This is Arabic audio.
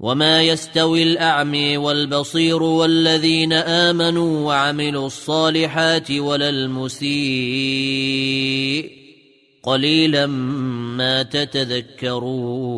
وما يستوي الاعمي والبصير والذين امنوا وعملوا الصالحات ولا المسيء قليلا ما تتذكرون